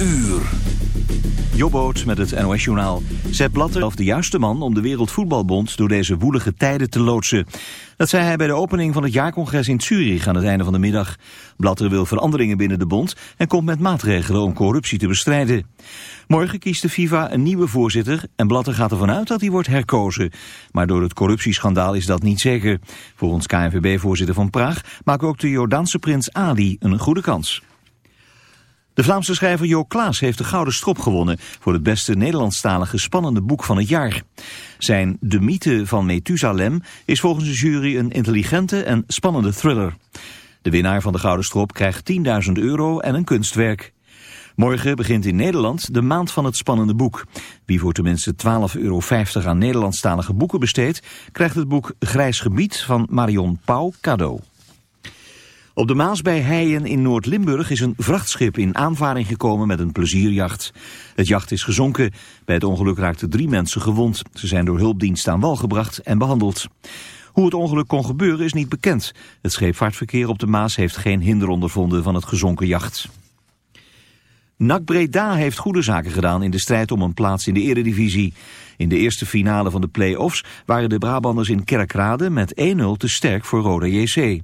uur. Jobboot met het NOS-journaal. Sepp Blatter of de juiste man om de Wereldvoetbalbond door deze woelige tijden te loodsen. Dat zei hij bij de opening van het jaarcongres in Zurich aan het einde van de middag. Blatter wil veranderingen binnen de bond en komt met maatregelen om corruptie te bestrijden. Morgen kiest de FIFA een nieuwe voorzitter en Blatter gaat ervan uit dat hij wordt herkozen. Maar door het corruptieschandaal is dat niet zeker. Volgens KNVB-voorzitter van Praag maakt ook de Jordaanse prins Ali een goede kans. De Vlaamse schrijver Jo Klaas heeft de Gouden Strop gewonnen... voor het beste Nederlandstalige spannende boek van het jaar. Zijn De Mythe van Methusalem is volgens de jury een intelligente en spannende thriller. De winnaar van de Gouden Strop krijgt 10.000 euro en een kunstwerk. Morgen begint in Nederland de Maand van het Spannende Boek. Wie voor tenminste 12,50 euro aan Nederlandstalige boeken besteedt... krijgt het boek Grijs Gebied van Marion Pauw cadeau. Op de Maas bij Heijen in Noord-Limburg is een vrachtschip in aanvaring gekomen met een plezierjacht. Het jacht is gezonken. Bij het ongeluk raakten drie mensen gewond. Ze zijn door hulpdienst aan wal gebracht en behandeld. Hoe het ongeluk kon gebeuren is niet bekend. Het scheepvaartverkeer op de Maas heeft geen hinder ondervonden van het gezonken jacht. NAC Breda heeft goede zaken gedaan in de strijd om een plaats in de eredivisie. In de eerste finale van de play-offs waren de Brabanders in Kerkrade met 1-0 te sterk voor Roda JC.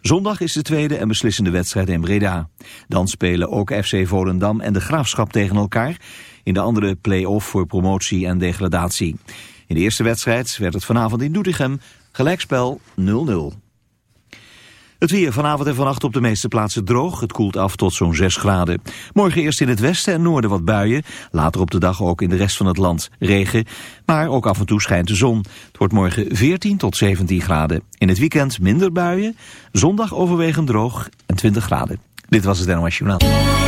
Zondag is de tweede en beslissende wedstrijd in Breda. Dan spelen ook FC Volendam en de Graafschap tegen elkaar... in de andere play-off voor promotie en degradatie. In de eerste wedstrijd werd het vanavond in Doetinchem gelijkspel 0-0. Het weer vanavond en vannacht op de meeste plaatsen droog. Het koelt af tot zo'n 6 graden. Morgen eerst in het westen en noorden wat buien. Later op de dag ook in de rest van het land regen. Maar ook af en toe schijnt de zon. Het wordt morgen 14 tot 17 graden. In het weekend minder buien. Zondag overwegend droog en 20 graden. Dit was het NOS Journaal.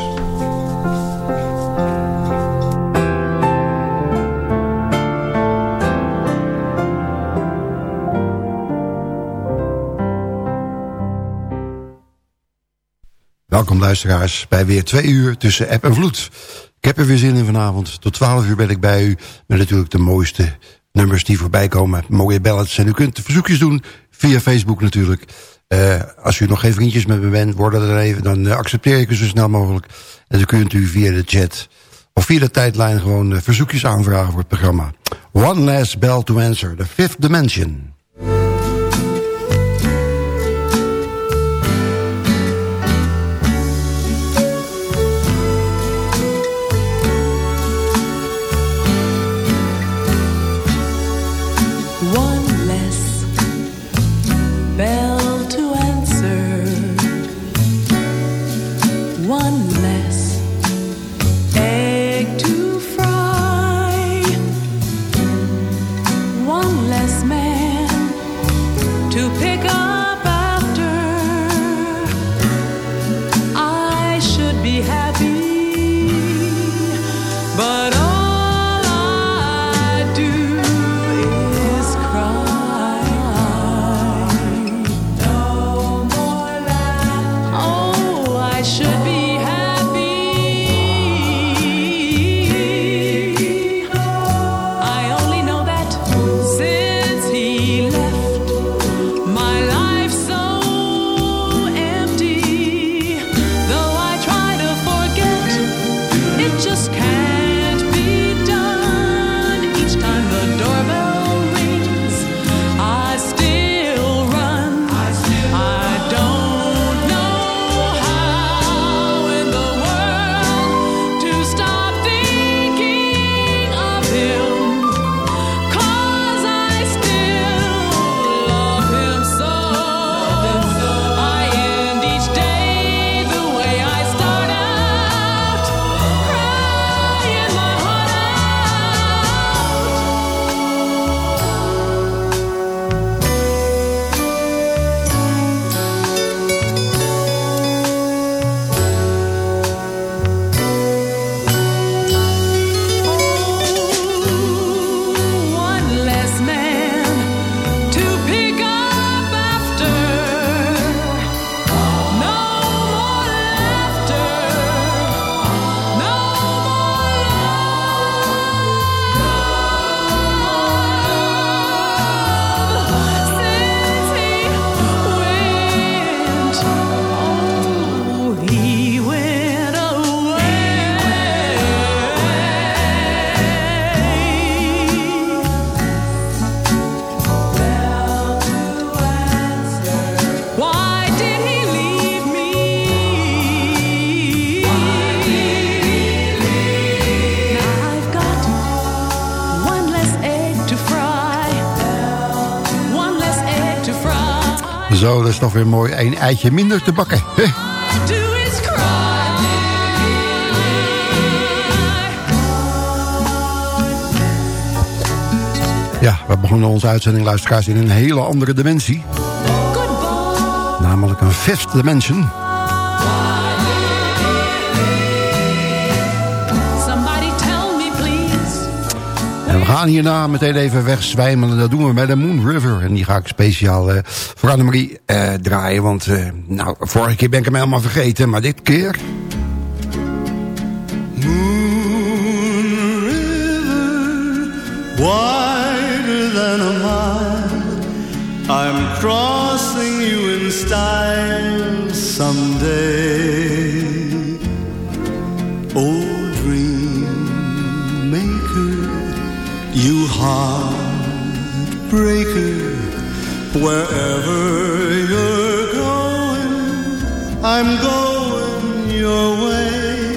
Welkom luisteraars bij weer twee uur tussen app en vloed. Ik heb er weer zin in vanavond. Tot 12 uur ben ik bij u met natuurlijk de mooiste nummers die voorbij komen. Mooie ballads. En u kunt verzoekjes doen via Facebook natuurlijk. Uh, als u nog geen vriendjes met me bent, worden er even, dan uh, accepteer ik u zo snel mogelijk. En dan kunt u via de chat of via de tijdlijn gewoon uh, verzoekjes aanvragen voor het programma. One last bell to answer, the fifth dimension. Weer mooi. Een eitje minder te bakken. Ja, we begonnen onze uitzending, luisteraars, in een hele andere dimensie. Namelijk een fifth dimension. We gaan hierna meteen even wegzwijmelen. Dat doen we bij de Moon River. En die ga ik speciaal uh, voor Annemarie uh, draaien. Want uh, nou, vorige keer ben ik hem helemaal vergeten. Maar dit keer... Moon River, wider than a mile. I'm crossing you in style someday. Heartbreaker, wherever you're going, I'm going your way.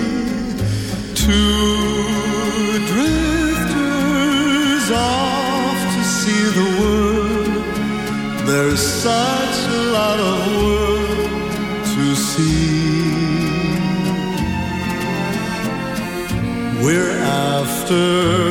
Two drifters off to see the world. There's such a lot of world to see. We're after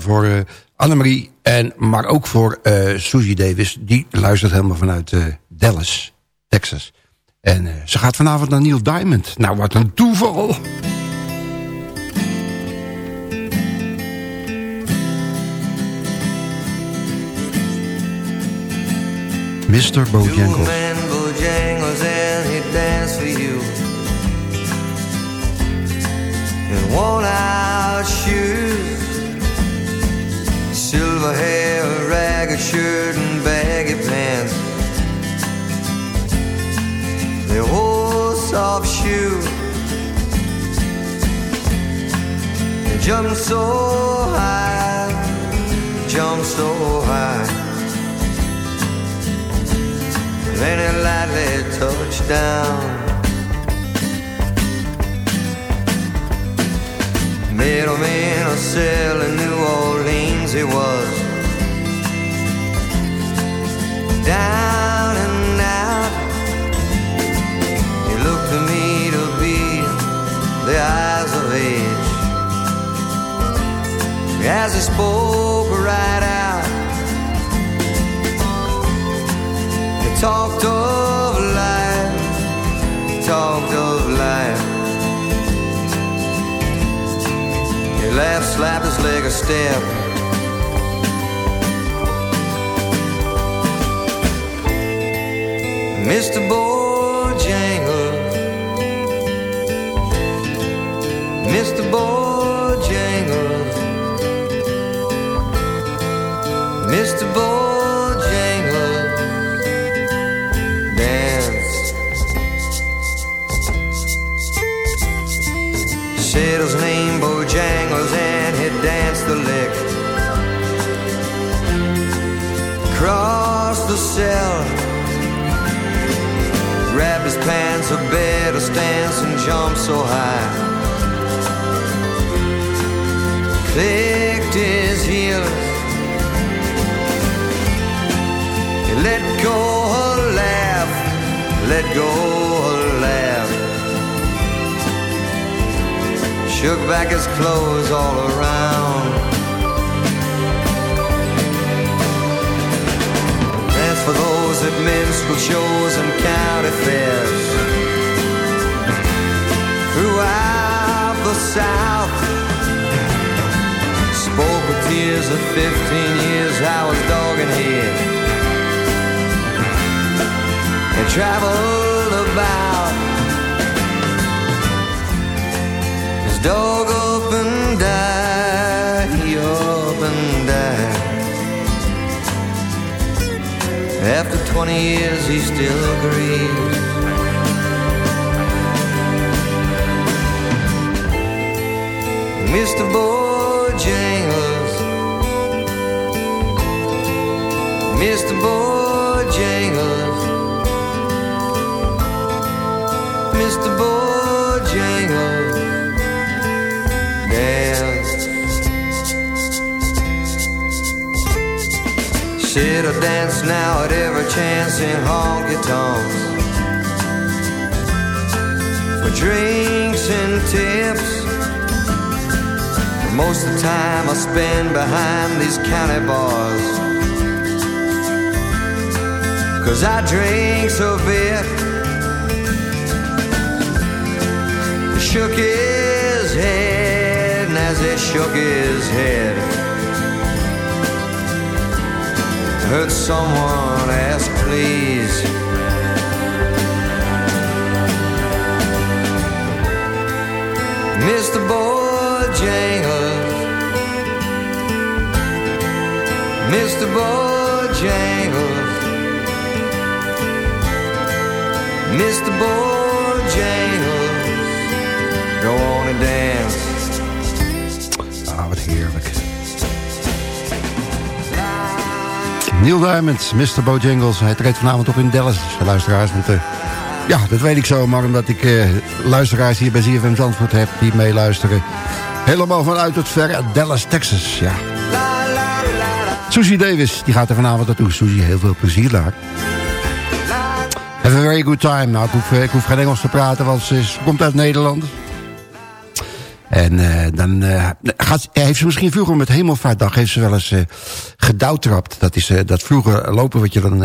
voor uh, Annemarie. En, maar ook voor uh, Susie Davis. Die luistert helemaal vanuit uh, Dallas, Texas. En ze gaat vanavond naar Neil Diamond. Nou, wat een toeval. Mr. Bojangles. Bojangles and he danced for you. Silver hair, ragged shirt, and baggy pants. The old soft shoe. They jumped so high, jumped so high. Then it lightly touched down. Middleman of selling New Orleans he was. Down and out He looked to me to be the eyes of age. As he spoke right out He talked of life He talked of He laughed, slapped his leg a step. Mr. Bojangles, cell, grabbed his pants, a better stance, and jumped so high. Clicked his heels Let go a laugh, let go a laugh. Shook back his clothes all around. Minstrel shows and county fairs. Throughout the South. Spoke with tears of 15 years, I was dogging here and traveled about. His dog up and died, he up and died. After 20 years, he still grieves. Mr. Bojangles, Mr. Bojangles. Mr. Bojangles Should I dance now at every chance in honky tonks for drinks and tips. Most of the time I spend behind these county bars. Cause I drink so bit shook his head, and as he shook his head, heard someone ask, please. Mr. Bojangles, Mr. Bojangles, Mr. Bojangles. Go on and dance. Neil Diamond, Mr. Bojangles. Hij treedt vanavond op in Dallas, luisteraars. Want, uh, ja, dat weet ik zo, maar omdat ik uh, luisteraars hier bij ZFM Zandvoort heb... die meeluisteren. Helemaal vanuit het verre Dallas, Texas, ja. Susie Davis, die gaat er vanavond naartoe. Susie, heel veel plezier daar. Have a very good time. Nou, ik hoef, ik hoef geen Engels te praten, want ze, is, komt uit Nederland. En uh, dan uh, gaat, heeft ze misschien vroeger met Hemelvaartdag heeft ze wel eens uh, gedouwtrapt. Dat is dat vroeger lopen wat je dan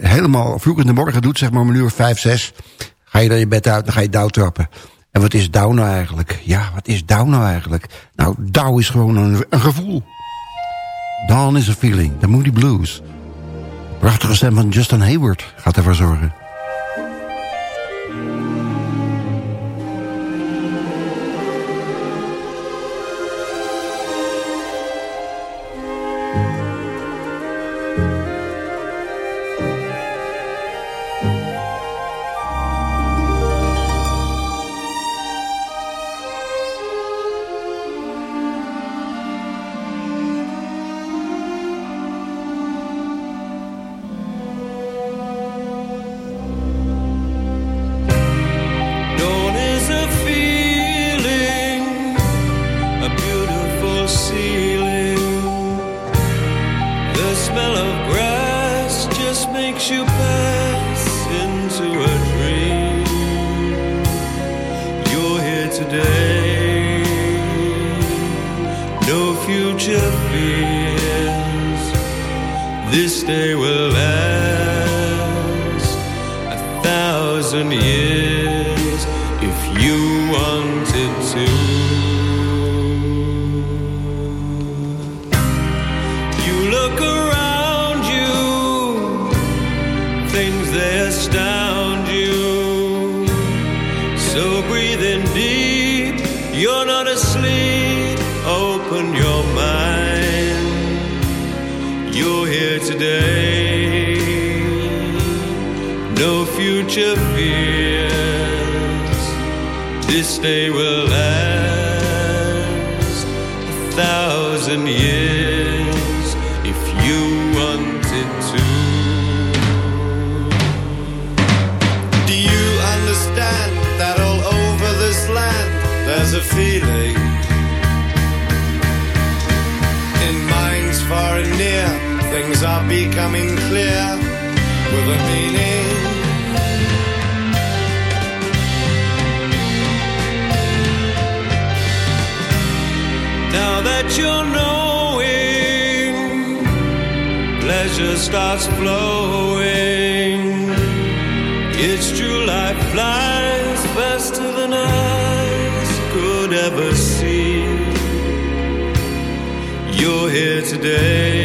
helemaal vroeg in de morgen doet, zeg maar om een uur vijf, zes. Ga je dan je bed uit, dan ga je douwtrappen. En wat is douw nou eigenlijk? Ja, wat is douw nou eigenlijk? Nou, douw is gewoon een, een gevoel. Dawn is a feeling, de Moody Blues. Prachtige stem van Justin Hayward gaat ervoor zorgen. Things are becoming clear with a meaning. Now that you're knowing, pleasure starts flowing. It's true, life flies faster than eyes could ever see. You're here today,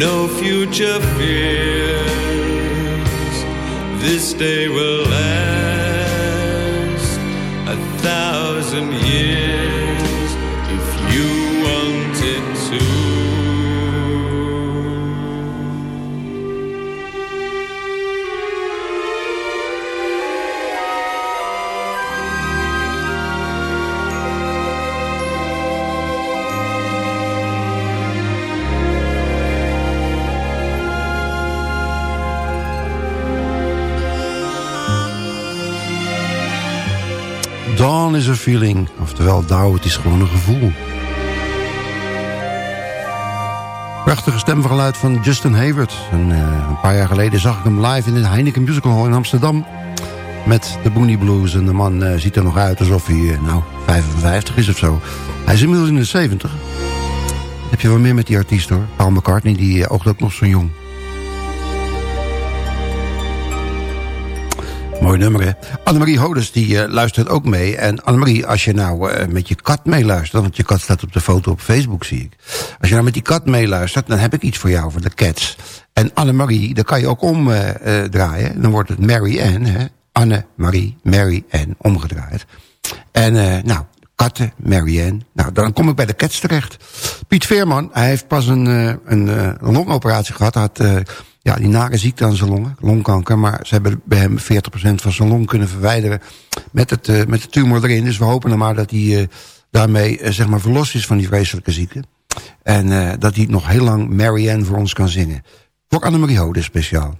no future fears. This day will last Dawn is a feeling. Oftewel, Douw, het is gewoon een gevoel. Prachtige stemvergeluid van Justin Hayward. Eh, een paar jaar geleden zag ik hem live in de Heineken Musical Hall in Amsterdam. Met de Boonie Blues. En de man eh, ziet er nog uit alsof hij eh, nou 55 is of zo. Hij is inmiddels in de 70. Heb je wel meer met die artiest hoor. Paul McCartney, die oogt ook nog zo jong. Mooi nummer, hè? Annemarie Hodes, die uh, luistert ook mee. En Annemarie, als je nou uh, met je kat meeluistert... want je kat staat op de foto op Facebook, zie ik. Als je nou met die kat meeluistert, dan heb ik iets voor jou, voor de cats. En Annemarie, daar kan je ook omdraaien. Uh, dan wordt het Mary Ann, hè? Anne-Marie, Mary Ann, omgedraaid. En nou, katten, Mary Ann. Nou, dan kom ik bij de cats terecht. Piet Veerman, hij heeft pas een, een, een longoperatie gehad. Hij had ja, die nare ziekte aan zijn longen, longkanker. Maar ze hebben bij hem 40% van zijn long kunnen verwijderen met, het, uh, met de tumor erin. Dus we hopen dan maar dat hij uh, daarmee uh, zeg maar verlost is van die vreselijke ziekte. En dat hij nog heel lang Marianne voor ons kan zingen. Voor Annemarie Hode speciaal.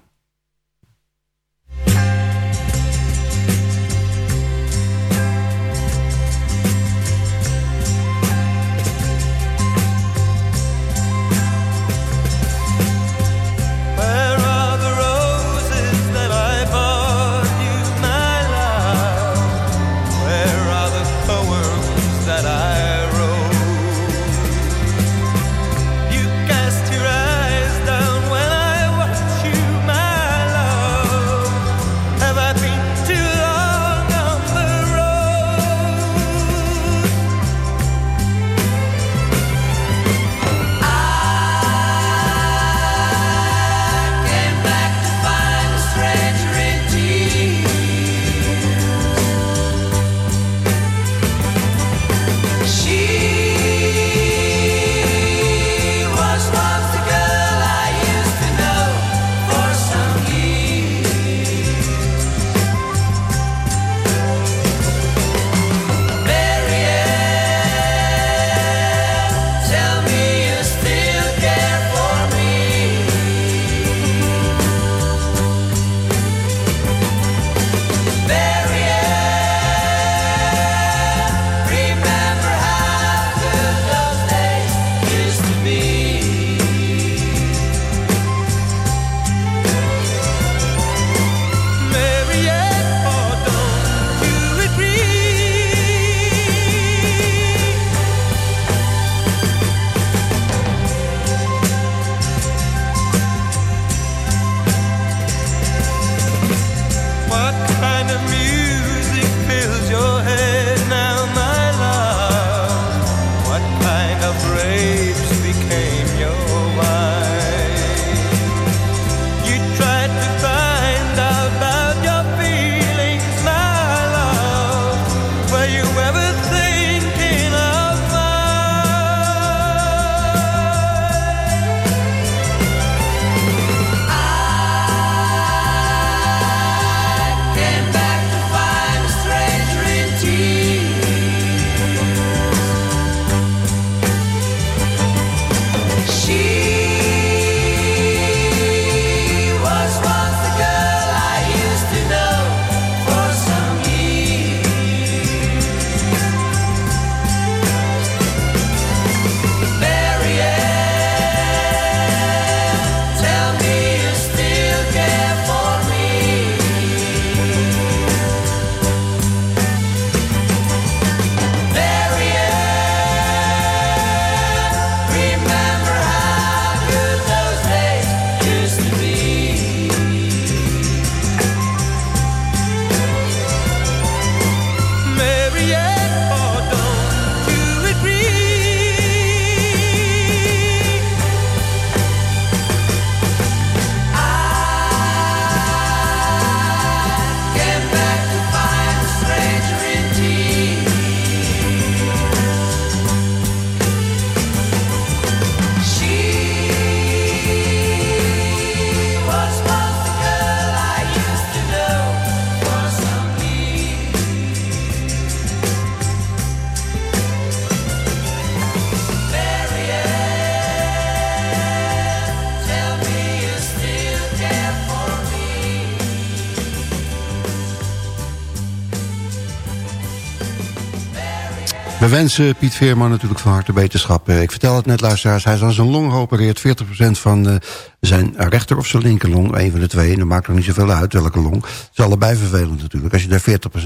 Wensen Piet Veerman natuurlijk van harte beterschap. Eh, ik vertel het net, luisteraars. Hij is aan zijn long geopereerd. 40% van uh, zijn rechter of zijn linkerlong. Een van de twee. En dat maakt nog niet zoveel uit welke long. Het is allebei vervelend natuurlijk. Als je daar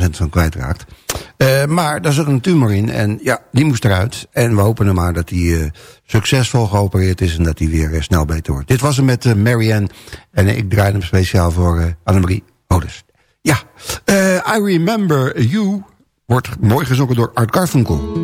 40% van kwijtraakt. Uh, maar daar zit een tumor in. En ja, die moest eruit. En we hopen er maar dat hij succesvol geopereerd is. En dat hij weer snel beter wordt. Dit was hem met Marianne. En ik draai hem speciaal voor Annemarie Odes. Ja, I Remember You Wordt mooi gezongen door Art Garfunkel.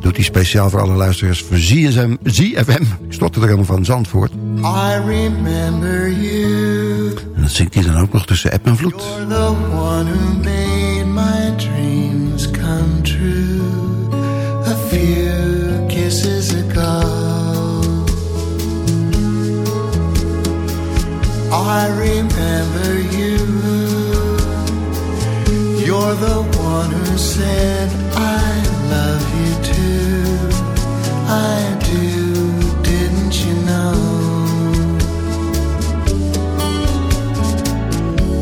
doet hij speciaal voor alle luisteraars van ZSM, ZFM. Ik stotte er helemaal van Zandvoort. I remember you. En dat zingt hij dan ook nog tussen app en vloed. You're the one who made my dreams come true. A few kisses ago. I remember You're the one who said, I love you too. I do, didn't you know?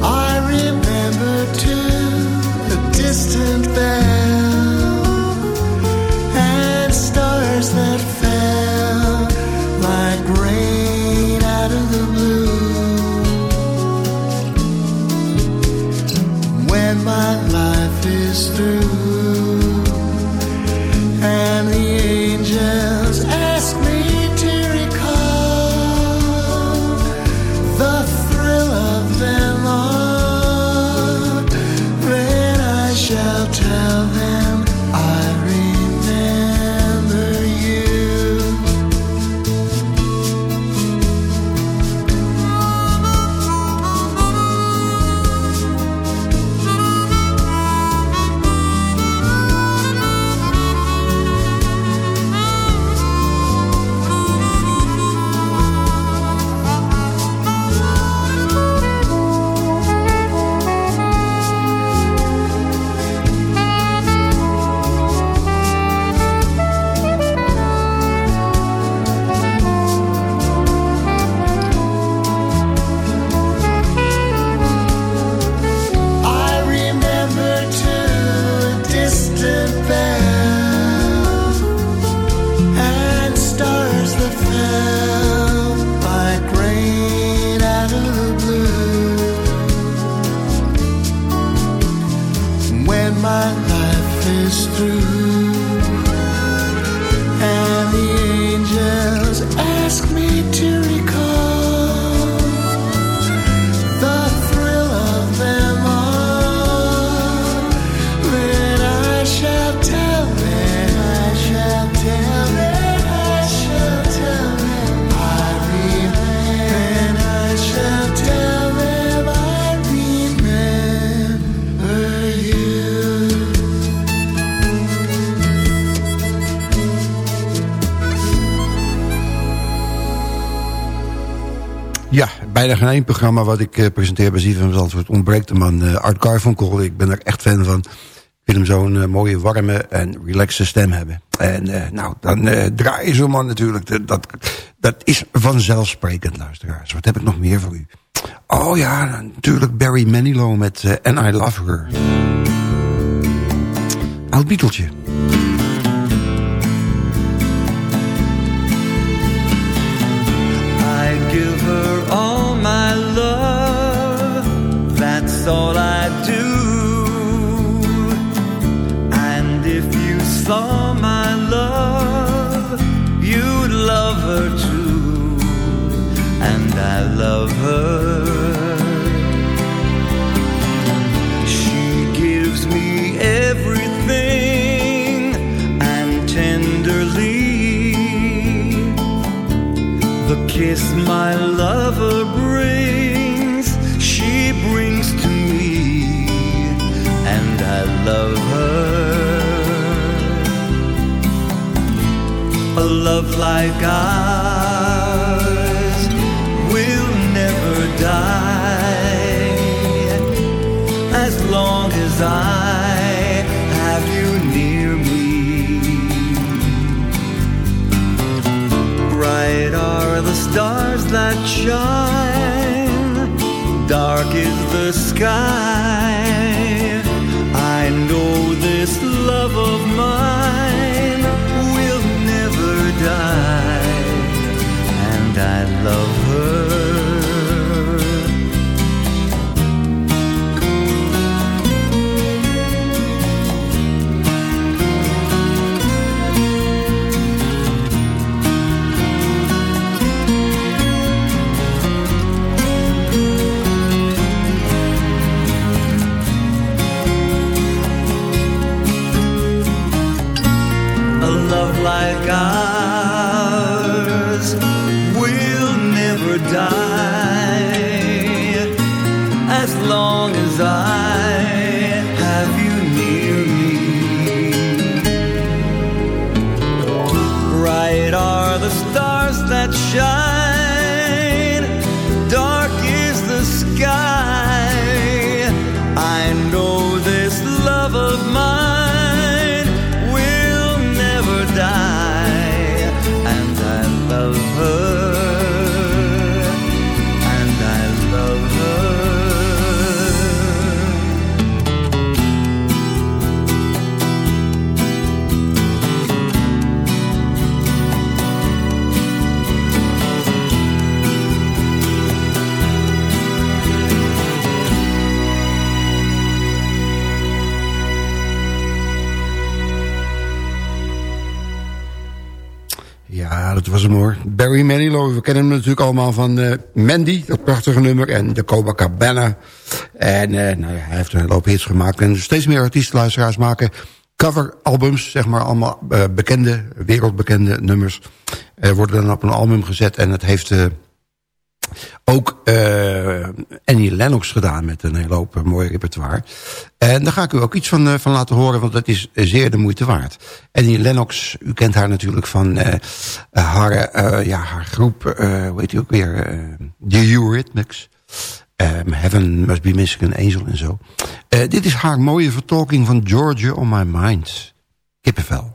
I remember too the distant bell bijna geen één programma wat ik uh, presenteer bij ZFM Zandvoort ontbreekt de man uh, Art Garfunkel. Ik ben er echt fan van. Ik vind hem zo'n uh, mooie, warme en relaxe stem hebben. En nou, dan draai je zo'n man natuurlijk. Dat, dat, is vanzelfsprekend, luisteraars. Wat heb ik nog meer voor u? Oh ja, natuurlijk Barry Manilow met And I Love Her. Oud Beeteltje. Love her. She gives me everything and tenderly the kiss my lover brings, she brings to me, and I love her. A love like ours die as long as I have you near me. Bright are the stars that shine, dark is the sky. Natuurlijk allemaal van eh, Mandy, dat prachtige nummer. En de Copacabana. En eh, nou ja, hij heeft een hele hits gemaakt. En steeds meer artiestenluisteraars maken coveralbums, zeg maar. Allemaal eh, bekende, wereldbekende nummers. worden dan op een album gezet. En het heeft... ook eh, Annie Lennox gedaan met een hele hoop eh, mooi repertoire. En daar ga ik u ook iets van, eh, van laten horen, want dat is zeer de moeite waard. Annie Lennox, u kent haar natuurlijk van haar, ja, haar groep, hoe heet u ook weer, The Eurythmics. Um, Heaven Must Be Missing an Angel en zo. Dit is haar mooie vertolking van Georgia on My Mind. Kippenvel.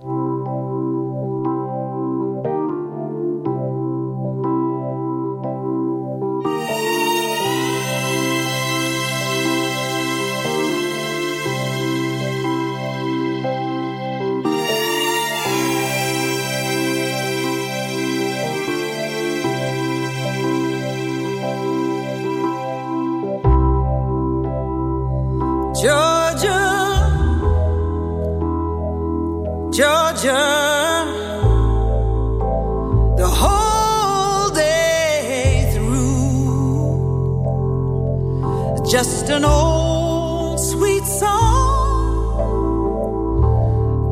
Just an old sweet song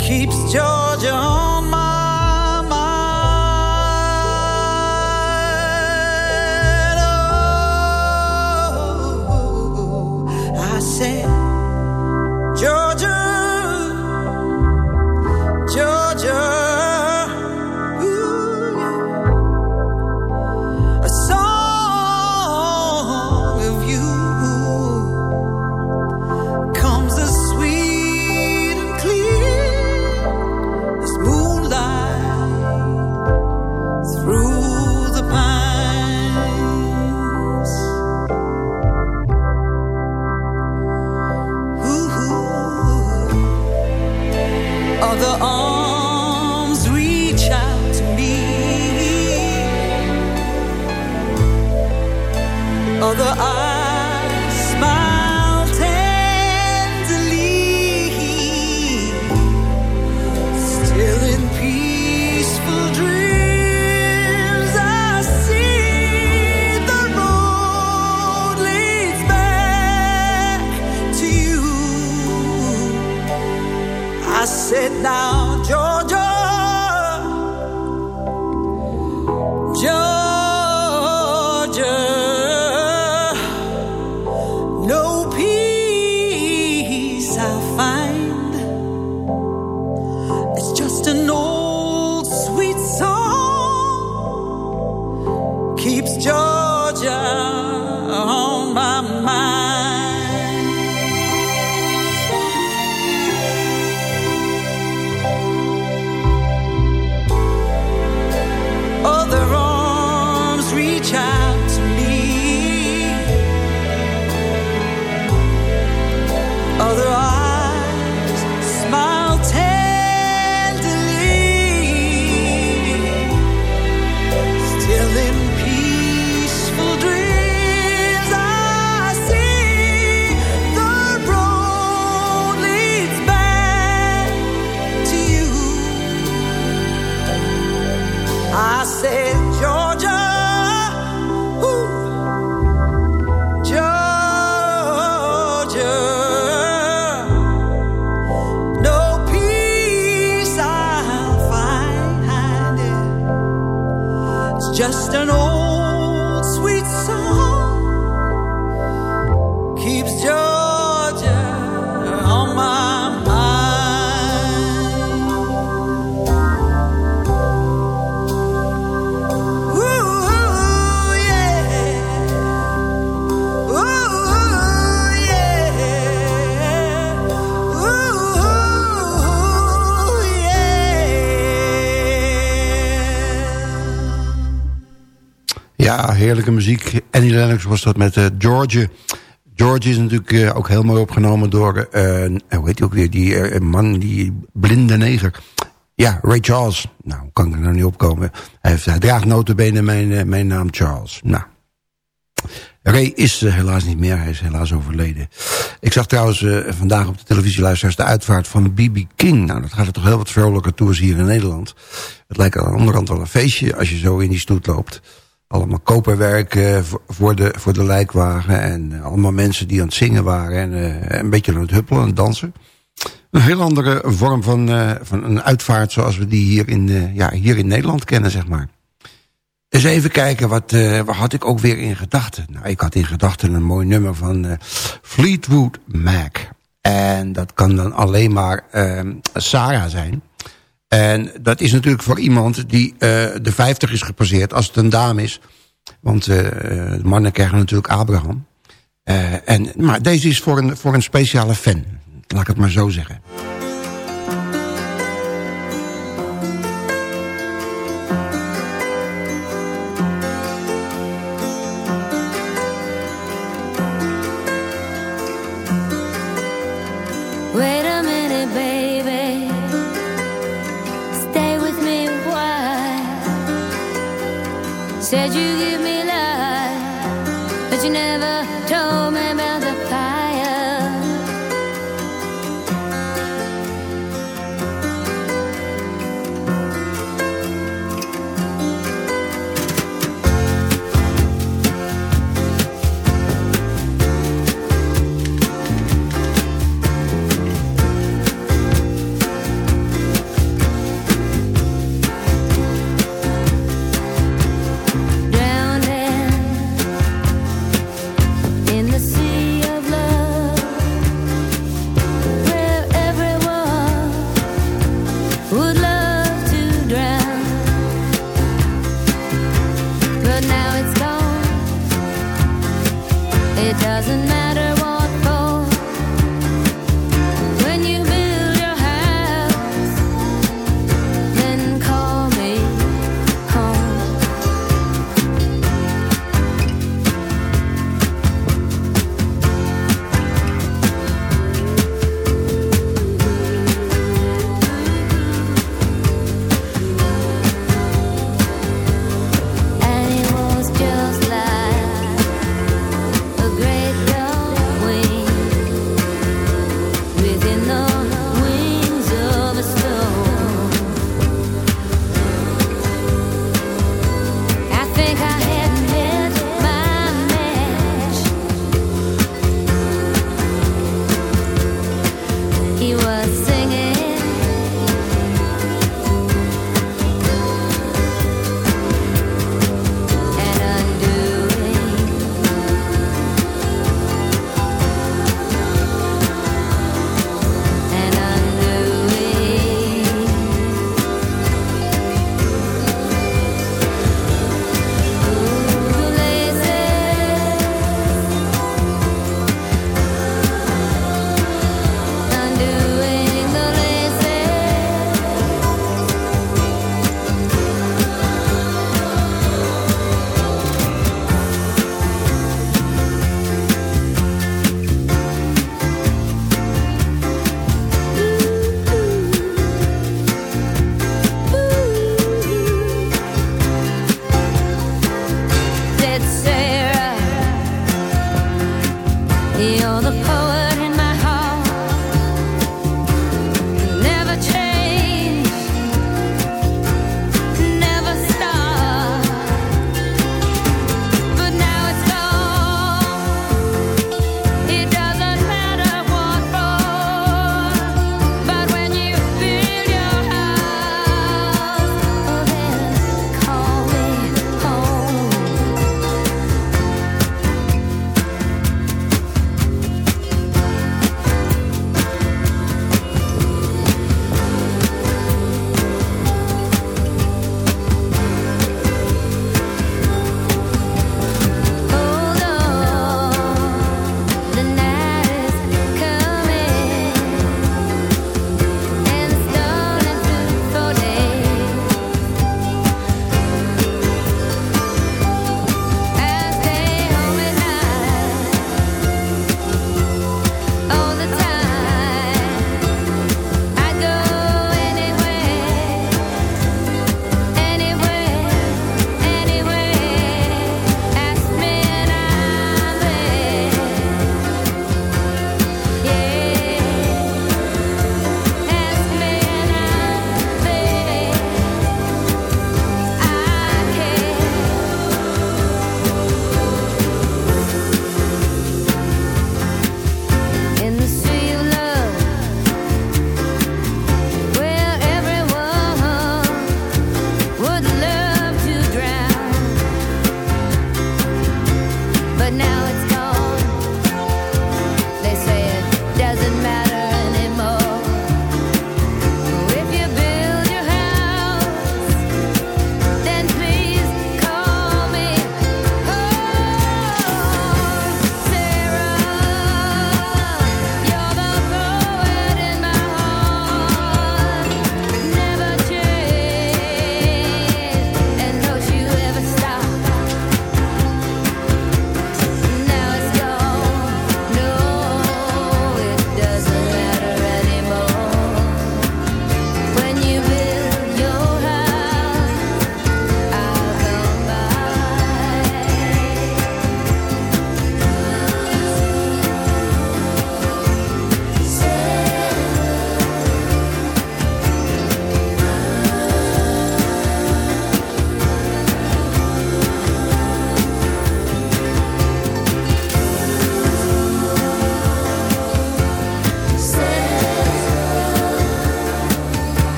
keeps Georgia on my other arms reach out to me. Other It's just an old sweet song. Heerlijke muziek. Annie Lennox was dat met uh, George. George is natuurlijk uh, ook heel mooi opgenomen door... Uh, hoe heet hij ook weer? Die man, die blinde neger. Ja, Ray Charles. Nou, kan ik er nou niet opkomen. Hij, heeft, hij draagt mijn, mijn naam Charles. Nou, Ray is helaas niet meer. Hij is helaas overleden. Ik zag trouwens vandaag op de televisie luisteraars... de uitvaart van B.B. King. Nou, dat gaat er toch heel wat vrolijker toe als hier in Nederland. Het lijkt aan de andere kant wel een feestje als je zo in die stoet loopt allemaal koperwerk uh, voor, de, voor de lijkwagen. En uh, allemaal mensen die aan het zingen waren. En uh, een beetje aan het huppelen en dansen. Een heel andere vorm van, van een uitvaart zoals we die hier in, ja, hier in Nederland kennen, zeg maar. Eens even kijken, wat, wat had ik ook weer in gedachten? Nou, ik had in gedachten een mooi nummer van Fleetwood Mac. En dat kan dan alleen maar Sarah zijn. En dat is natuurlijk voor iemand die uh, de 50 is gepasseerd, als het een dame is. Want uh, de mannen krijgen natuurlijk Abraham. Uh, en, maar deze is voor een, voor een speciale fan. Laat ik het maar zo zeggen. Said you give me life,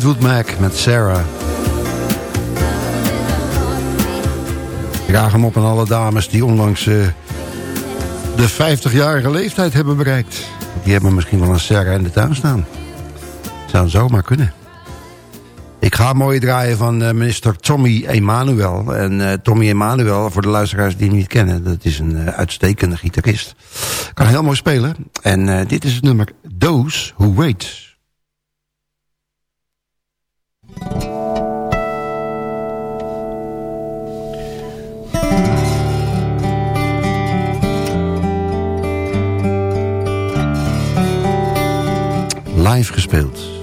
Fleetwood Mac met Sarah. Ik hem op aan alle dames die onlangs uh, de 50-jarige leeftijd hebben bereikt. Die hebben misschien wel een Sarah in de tuin staan. Zou zomaar kunnen. Ik ga mooi draaien van uh, minister Tommy Emanuel. En uh, Tommy Emanuel, voor de luisteraars die hem niet kennen... dat is een uitstekende gitarist. Kan heel mooi spelen. En dit is het nummer Those Who Wait. Live gespeeld.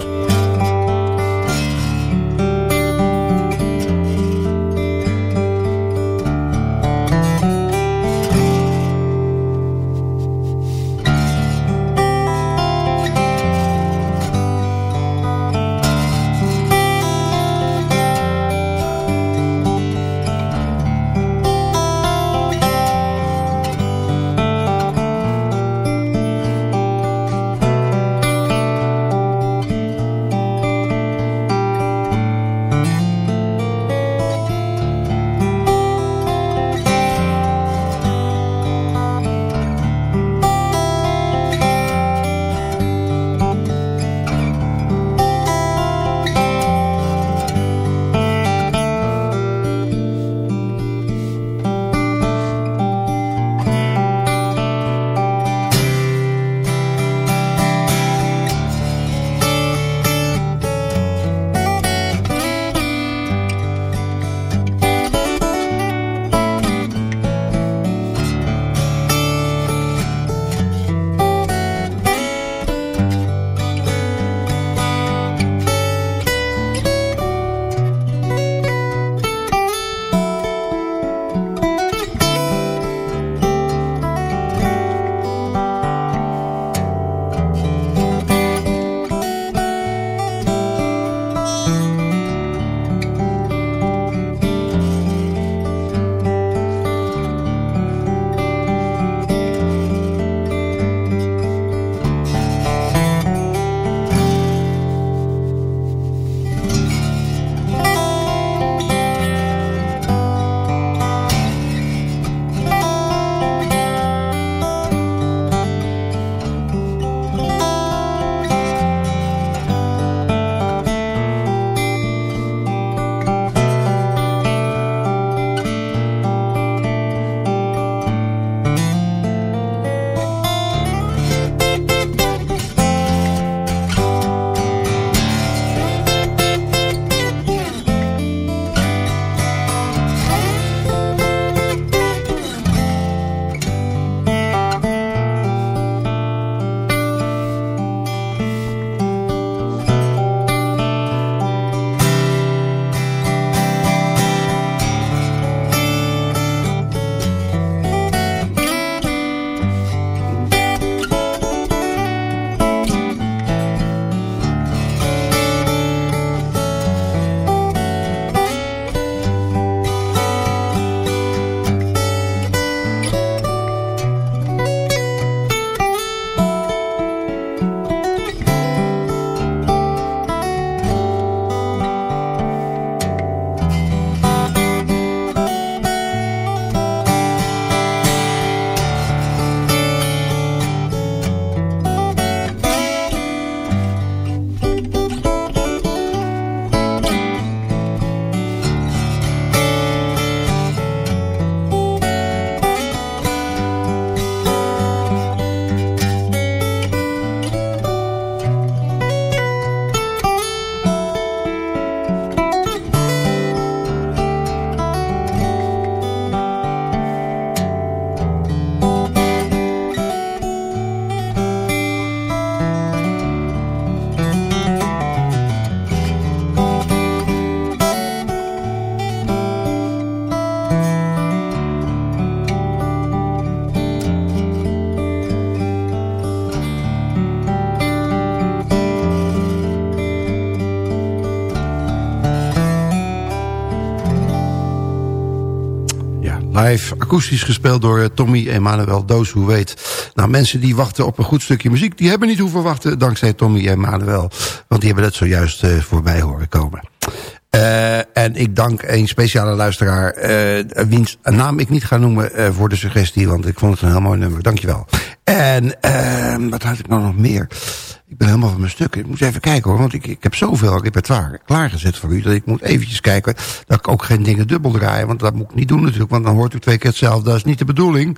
Akoestisch gespeeld door eh, Tommy Emanuel Doos, hoe weet. Nou, mensen die wachten op een goed stukje muziek... die hebben niet hoeven wachten dankzij Tommy Emanuel. Want die hebben het zojuist uh, voorbij horen komen. Uh, en ik dank een speciale luisteraar... Uh, wiens naam ik niet ga noemen voor de suggestie... want ik vond het een heel mooi nummer. Dankjewel. En wat had ik nou nog meer... Ik ben helemaal van mijn stuk. Ik moet even kijken hoor, want ik, ik heb zoveel repertoire klaargezet voor u... dat ik moet eventjes kijken dat ik ook geen dingen dubbel draai. Want dat moet ik niet doen natuurlijk, want dan hoort u twee keer hetzelfde. Dat is niet de bedoeling.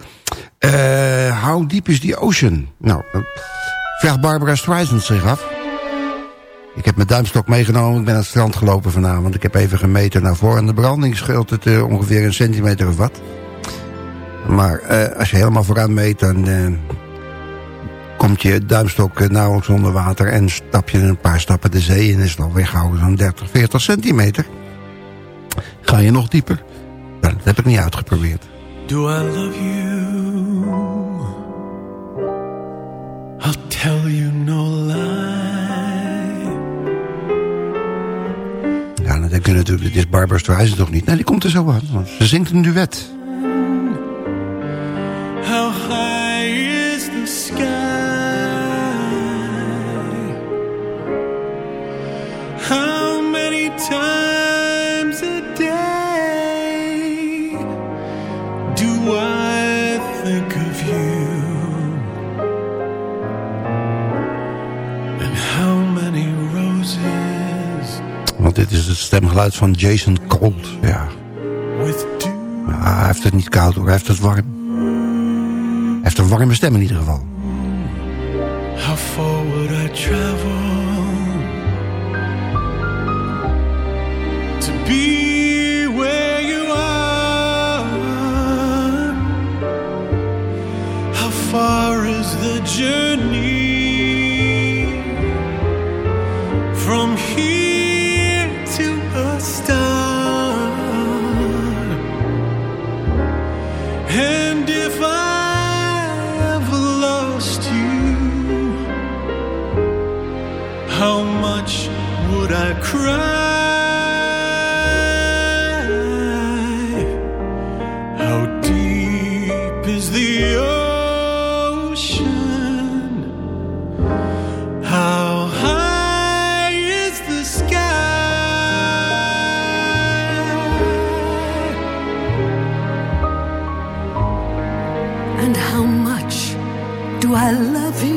Uh, how deep is the ocean? Nou, vraagt Barbara Streisand zich af. Ik heb mijn duimstok meegenomen, ik ben aan het strand gelopen vanavond. Ik heb even gemeten naar voren en de branding scheelt het uh, ongeveer een centimeter of wat. Maar als je helemaal vooraan meet, dan komt je duimstok eh, nauwelijks onder water... en stap je een paar stappen de zee in... is het alweer gauw zo'n 30, 40 centimeter. Ga je nog dieper? Nou, dat heb ik niet uitgeprobeerd. Do I love you? I'll tell you no lie. Ja, dan denk je natuurlijk, dit is Barbara Streisand toch niet? Nee, die komt er zo aan, want ze zingt een duet. Stemgeluid van Jason Colt, ja. ja hij heeft het niet koud hoor, hij heeft het warm. Hij heeft een warme stem in ieder geval. How far would I travel be where you are. How far is the journey from here would I cry? How deep is the ocean? How high is the sky? And how much do I love you?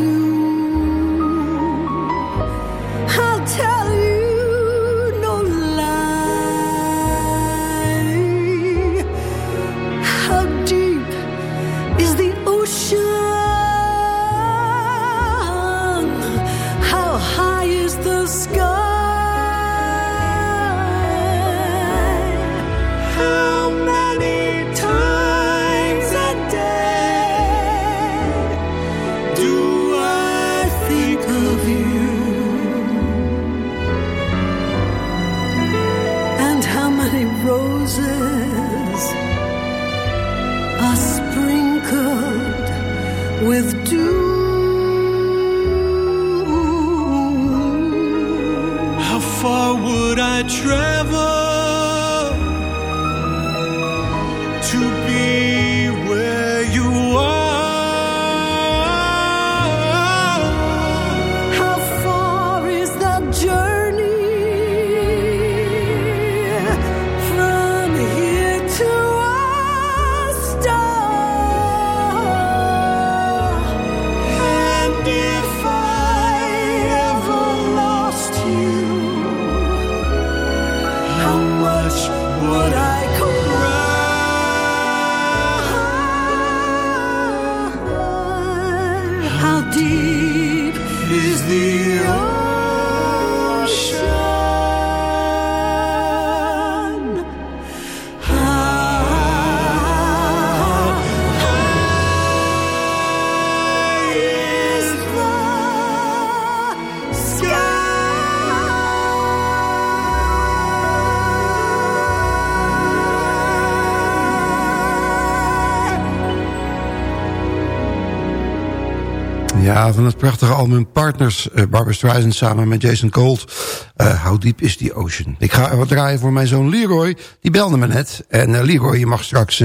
Van het prachtige album Partners. Uh, Barbara Streisand samen met Jason Colt. Uh, How Deep is the Ocean. Ik ga wat draaien voor mijn zoon Leroy. Die belde me net. En uh, Leroy, je mag straks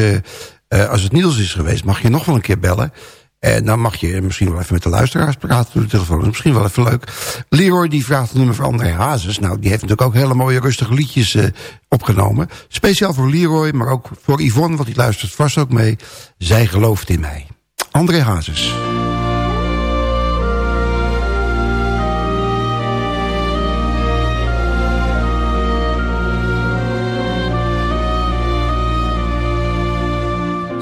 Eh, als het Niels is geweest, mag je nog wel een keer bellen. En dan mag je misschien wel even met de luisteraars praten door de telefoon. Misschien wel even leuk. Leroy die vraagt het nummer voor André Hazes. Nou, die heeft natuurlijk ook hele mooie rustige liedjes opgenomen. Speciaal voor Leroy, maar ook voor Yvonne, want die luistert vast ook mee. Zij gelooft in mij. André Hazes.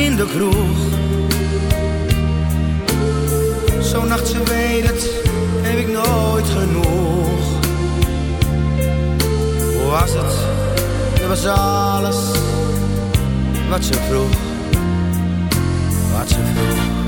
in de kroeg. Zo'n nacht, ze weet het, heb ik nooit genoeg. Hoe was het? Dat was alles wat ze vroeg. Wat ze vroeg.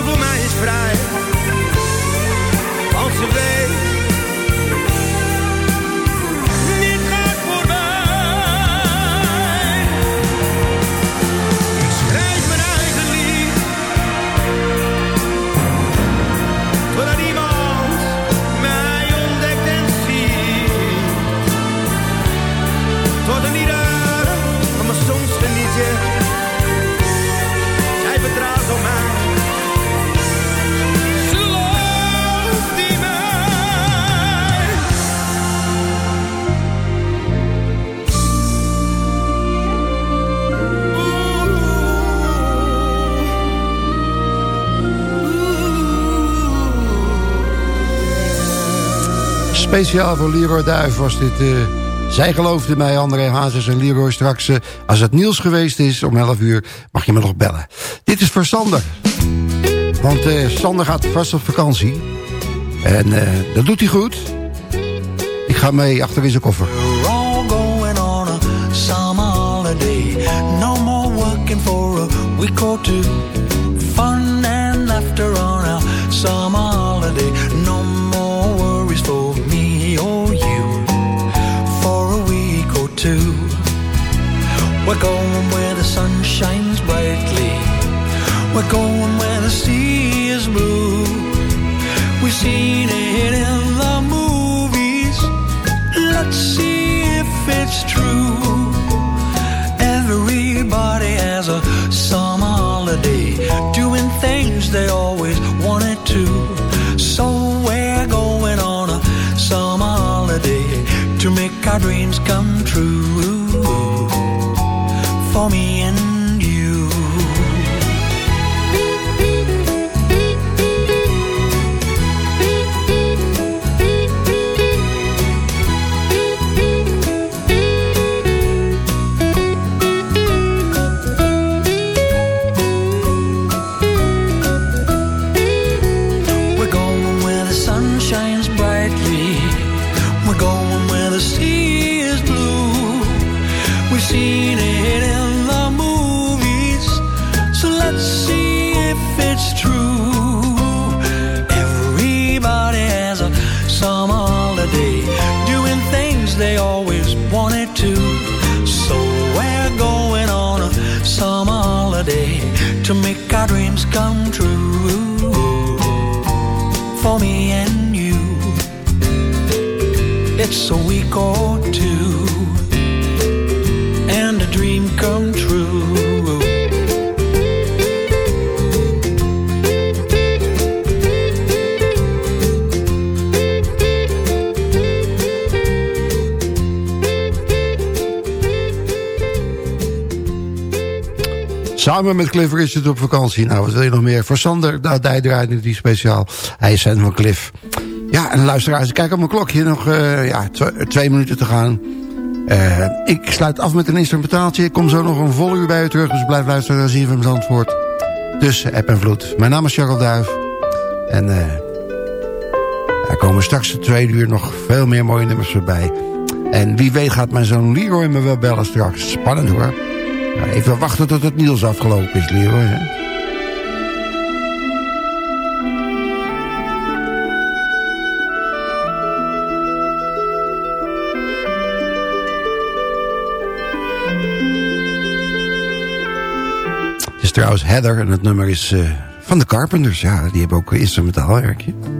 Maak je voor mij ze weet, Speciaal voor Leroy Duif was dit... Uh, zij geloofde mij, André Hazes en Leroy straks. Uh, als het Niels geweest is, om 11 uur, mag je me nog bellen. Dit is voor Sander. Want uh, Sander gaat vast op vakantie. En dat doet hij goed. Ik ga mee achter in zijn koffer. No more working for a week or two. to make our dreams come true. For me and It's a week or and a dream come true. Samen met Cliff Richard op vakantie. Nou, wat wil je nog meer? Voor Sander, nou, hij draait nu die speciaal. Hij is van Cliff. En luisteraars, kijk op mijn klokje. Nog eh, ja, tw- twee minuten te gaan. Eh, ik sluit af met een instrumentaaltje. Ik kom zo nog een vol uur bij u terug. Dus blijf luisteren naar ZFM Zandvoort. Tussen app en vloed. Mijn naam is Charles Duif. En eh er komen straks de tweede uur nog veel meer mooie nummers voorbij. En wie weet gaat mijn zoon Leroy me wel bellen straks. Spannend hoor. Even wachten tot het nieuws afgelopen is, Leroy. Hè? Trouwens Heather en het nummer is eh, van de Carpenters. Ja, die hebben ook een